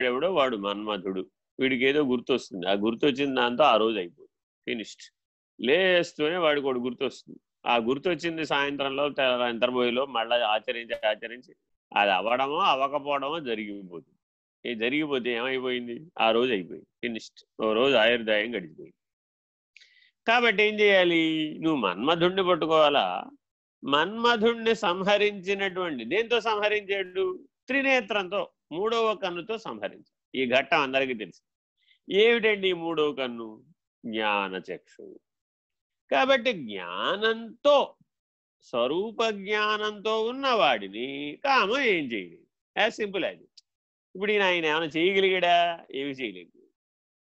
ఎవడో వాడు మన్మథుడు వీడికి ఏదో గుర్తొస్తుంది. ఆ గుర్తొచ్చిన దాంతో ఆ రోజు అయిపోతుంది ఫినిష్డ్. లేస్తూనే వాడికి ఒకటి గుర్తొస్తుంది. ఆ గుర్తొచ్చింది సాయంత్రంలో నిద్రపోయేలో మళ్ళీ ఆచరించి ఆచరించి అది అవ్వడమో అవ్వకపోవడమో జరిగిపోతుంది. ఇది జరిగిపోతే ఏమైపోయింది? ఆ రోజు అయిపోయింది. ఫినిష్డ్. ఓ రోజు ఆయుర్దాయం గడిచిపోయింది. కాబట్టి ఏం చేయాలి? నువ్వు మన్మధుణ్ణి పట్టుకోవాలా? మన్మధుణ్ణి సంహరించినటువంటి దేంతో సంహరించాడు? త్రినేత్రంతో. మూడవ కన్నుతో సంహరించాడు ఈ ఘట్టం అందరికీ తెలుసు. ఏమిటండి ఈ మూడవ కన్ను? జ్ఞానచక్షు కాబట్టి జ్ఞానంతో స్వరూప జ్ఞానంతో ఉన్నవాడిని కామం ఏం చేయలేదు. యాజ్ సింపుల్ యాజ్ ఇప్పుడు ఈయన ఆయన ఏమైనా చేయగలిగాడా? ఏమి చేయలేదు.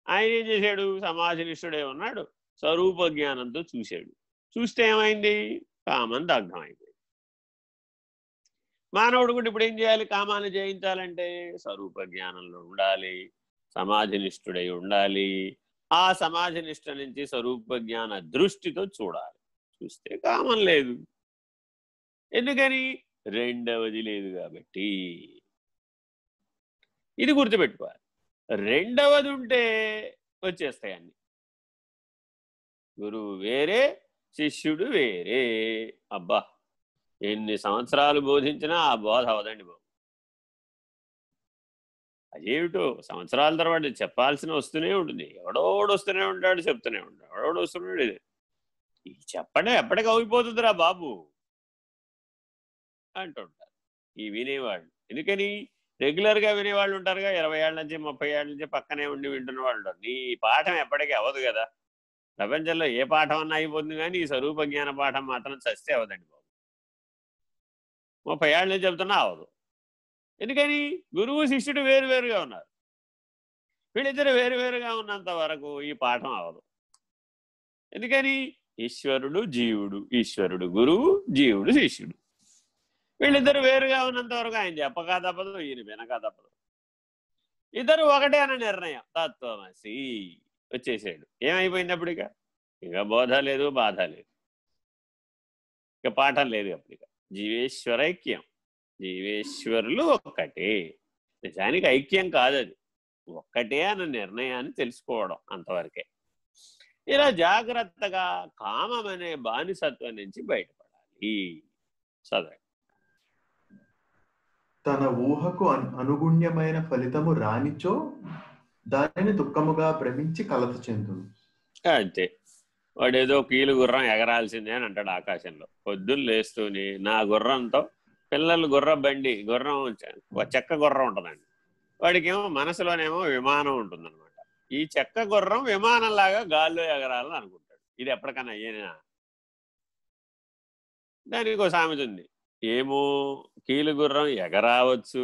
ఆయన ఏం చేశాడు? సమాజనిష్ఠుడే ఉన్నాడు. స్వరూప జ్ఞానంతో చూశాడు. చూస్తే ఏమైంది? కామం దగ్ధం మానవుడు కూడా ఇప్పుడు ఏం చేయాలి? కామాన్ని జయించాలంటే స్వరూప జ్ఞానంలో ఉండాలి. సమాధినిష్ఠుడై ఉండాలి. ఆ సమాధినిష్ట నుంచి స్వరూప జ్ఞాన దృష్టితో చూడాలి. చూస్తే కామం లేదు. ఎందుకని? రెండవది లేదు కాబట్టి. ఇది గుర్తుపెట్టుకోవాలి. రెండవది ఉంటే వచ్చేస్తాయి అన్ని. గురువు వేరే శిష్యుడు వేరే. అబ్బా! ఎన్ని సంవత్సరాలు బోధించినా ఆ బోధ అవదండి బాబు. అదేమిటో సంవత్సరాల తర్వాత చెప్పాల్సిన వస్తూనే ఉంటుంది. ఎవడోడు వస్తూనే ఉంటాడు చెప్తూనే ఉంటాడు. ఎవడోడు వస్తున్నాడు ఇది. చెప్పడం ఎప్పటికి అవిపోతుందిరా బాబు? అంటుంటారు. ఈ వినేవాళ్ళు. ఎందుకని? రెగ్యులర్గా వినేవాళ్ళు ఉంటారుగా. ఇరవై ఏళ్ళ నుంచి ముప్పై ఏళ్ళ నుంచి పక్కనే ఉండి వింటున్న వాళ్ళు. నీ పాఠం ఎప్పటికీ అవ్వదు కదా. ప్రపంచంలో ఏ పాఠం అన్నా అయిపోతుంది కానీ ఈ స్వరూప జ్ఞాన పాఠం మాత్రం చస్తే అవదండి బాబు. ముప్పై ఏళ్ళ నుంచి అవదు. ఎందుకని? గురువు శిష్యుడు వేరు వేరుగా ఉన్నారు. వీళ్ళిద్దరు వేరు వేరుగా ఉన్నంత వరకు ఈ పాఠం అవదు. ఎందుకని? ఈశ్వరుడు జీవుడు. ఈశ్వరుడు గురువు జీవుడు శిష్యుడు. వీళ్ళిద్దరు వేరుగా ఉన్నంత వరకు ఆయన చెప్పక తప్పదు ఈయన వినక తప్పదు. ఇద్దరు ఒకటే అన్న నిర్ణయం. తత్వమసి వచ్చేసాడు. ఏమైపోయినప్పుడు ఇక? ఇక బోధ లేదు బాధ లేదు. ఇక పాఠం లేదు అప్పుడు ఇక. జీవేశ్వరైక్యం. జీవేశ్వరులు ఒక్కటే. నిజానికి ఐక్యం కాదు అది ఒక్కటే అన్న నిర్ణయాన్ని తెలుసుకోవడం అంతవరకే. ఇలా జాగ్రత్తగా కామం అనే బానిసత్వం నుంచి బయటపడాలి. చదవండి తన ఊహకు అనుగుణ్యమైన ఫలితము రానిచో దానిని దుఃఖముగా భ్రమించి కలత చెందును. అంతే. వాడు ఏదో కీలు గుర్రం ఎగరాల్సిందే అని అంటాడు ఆకాశంలో. పొద్దున్న లేస్తూని నా గుర్రంతో పిల్లలు గుర్ర బండి గుర్రం చెక్క గుర్రం ఉంటుందండి. వాడికి ఏమో మనసులోనేమో విమానం ఉంటుందన్నమాట. ఈ చెక్క గుర్రం విమానంలాగా గాల్లో ఎగరాలని అనుకుంటాడు. ఇది ఎప్పటికన్నా అయ్యేనా? దానికి ఒక సామెత ఉంది. ఏమో కీలు గుర్రం ఎగరావచ్చు.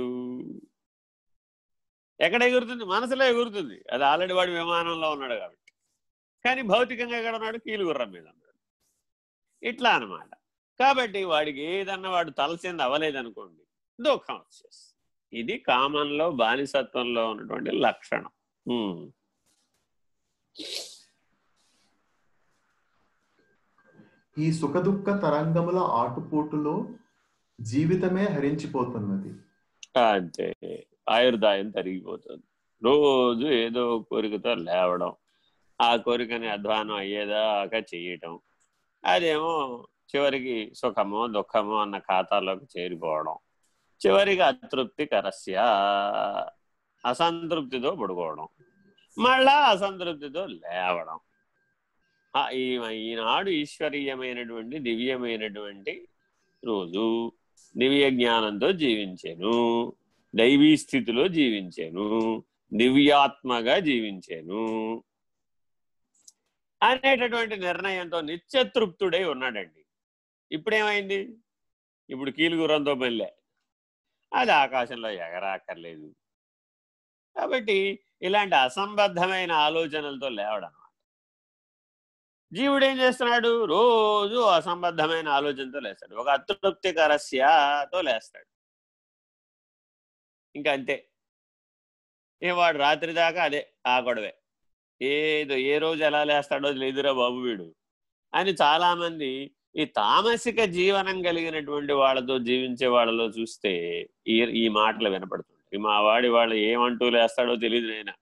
ఎక్కడ ఎగురుతుంది? మనసులో ఎగురుతుంది. అది ఆల్రెడీ వాడు విమానంలో ఉన్నాడు కాబట్టి. కానీ భౌతికంగా ఎక్కడ ఉన్నాడు కీలు గుర్రం మీద ఉన్నాడు ఇట్లా అనమాట కాబట్టి వాడికి ఏదన్నా వాడు తలసింది అవ్వలేదనుకోండి దుఃఖం వచ్చేసి ఇది కామన్లో బానిసత్వంలో ఉన్నటువంటి లక్షణం. ఈ సుఖదుఖ తరంగముల ఆటుపోటులో జీవితమే హరించిపోతున్నది. అంతే. ఆయుర్దాయం తరిగిపోతుంది. రోజు ఏదో కోరికతో లేవడం. ఆ కోరికని అధ్వానం అయ్యేదాకా చేయటం. అదేమో చివరికి సుఖమో దుఃఖమో అన్న ఖాతాలోకి చేరిపోవడం. చివరికి అతృప్తి కరస్య అసంతృప్తితో పడుకోవడం. మళ్ళా అసంతృప్తితో లేవడం. ఈనాడు ఈశ్వరీయమైనటువంటి దివ్యమైనటువంటి రోజు దివ్య జ్ఞానంతో జీవించాను. దైవీ స్థితిలో జీవించాను. దివ్యాత్మగా జీవించాను. అనేటటువంటి నిర్ణయంతో నిత్యతృప్తుడై ఉన్నాడండి. ఇప్పుడేమైంది? ఇప్పుడు కీలుగురంతో మళ్ళే అది ఆకాశంలో ఎగరాక్కర్లేదు. కాబట్టి ఇలాంటి అసంబద్ధమైన ఆలోచనలతో లేవడనమాట. జీవుడు ఏం చేస్తున్నాడు? రోజు అసంబద్ధమైన ఆలోచనతో లేస్తాడు. ఒక అతృప్తికరస్యతో లేస్తాడు. ఇంకా అంతే ఏ వాడు రాత్రి దాకా అదే ఆ గొడవే. ఏదో ఏ రోజు ఎలా లేస్తాడో లేదురా బాబు వీడు. అని చాలామంది ఈ తామసిక జీవనం కలిగినటువంటి వాళ్ళతో జీవించే వాళ్ళలో చూస్తే ఈ ఈ మాటలు వినపడుతుంటాయి. మా వాడి వాళ్ళు ఏమంటూ లేస్తాడో తెలియదు నేను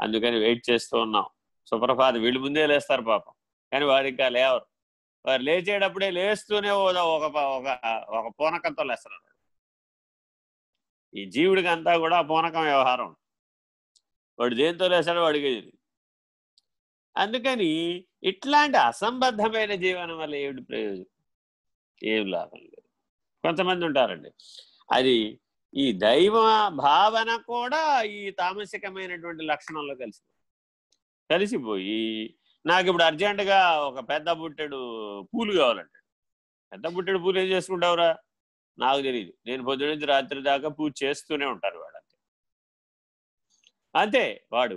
అందుకని వెయిట్ చేస్తూ ఉన్నాం. సుప్రభాత వీళ్ళు ముందే లేస్తారు పాపం. కానీ వాడు ఇంకా లేవరు. వారు లేచేటప్పుడే లేస్తూనే ఒక ఒక ఒక పూనకంతో లేస్తాడు ఈ జీవుడికి అంతా కూడా పూనకం వ్యవహారం. వాడు దేంతో లేస్తాడో వాడికి తెలియదు అందుకని ఇట్లాంటి అసంబద్ధమైన జీవనం వల్ల ఏమిటి ప్రయోజనం? ఏం లాభం లేదు. కొంతమంది ఉంటారండి. అది ఈ దైవ భావన కూడా ఈ తామసికమైనటువంటి లక్షణంలో కలిసి కలిసిపోయి నాకు ఇప్పుడు అర్జెంటుగా ఒక పెద్ద బుట్టెడు పూలు కావాలంటాడు పెద్ద బుట్టెడు పూలు ఏం చేసుకుంటావురా? నాకు తెలియదు నేను పొద్దున నుంచి రాత్రి దాకా పూజ చేస్తూనే ఉంటారు వాడు అంతే అంతే వాడు.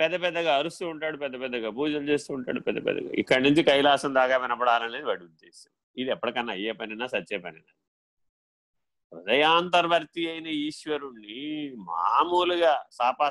పెద్ద పెద్దగా అరుస్తూ ఉంటాడు పెద్ద పెద్దగా పూజలు చేస్తూ ఉంటాడు పెద్ద పెద్దగా. ఇక్కడి నుంచి కైలాసం దాకా వినపడాలనేది వాడి ఉద్దేశం. ఇది ఎప్పటికన్నా అయ్యే పనినా సచ్చే పనినా? హృదయాంతర్వర్తి అయిన ఈశ్వరుణ్ణి మామూలుగా సాపా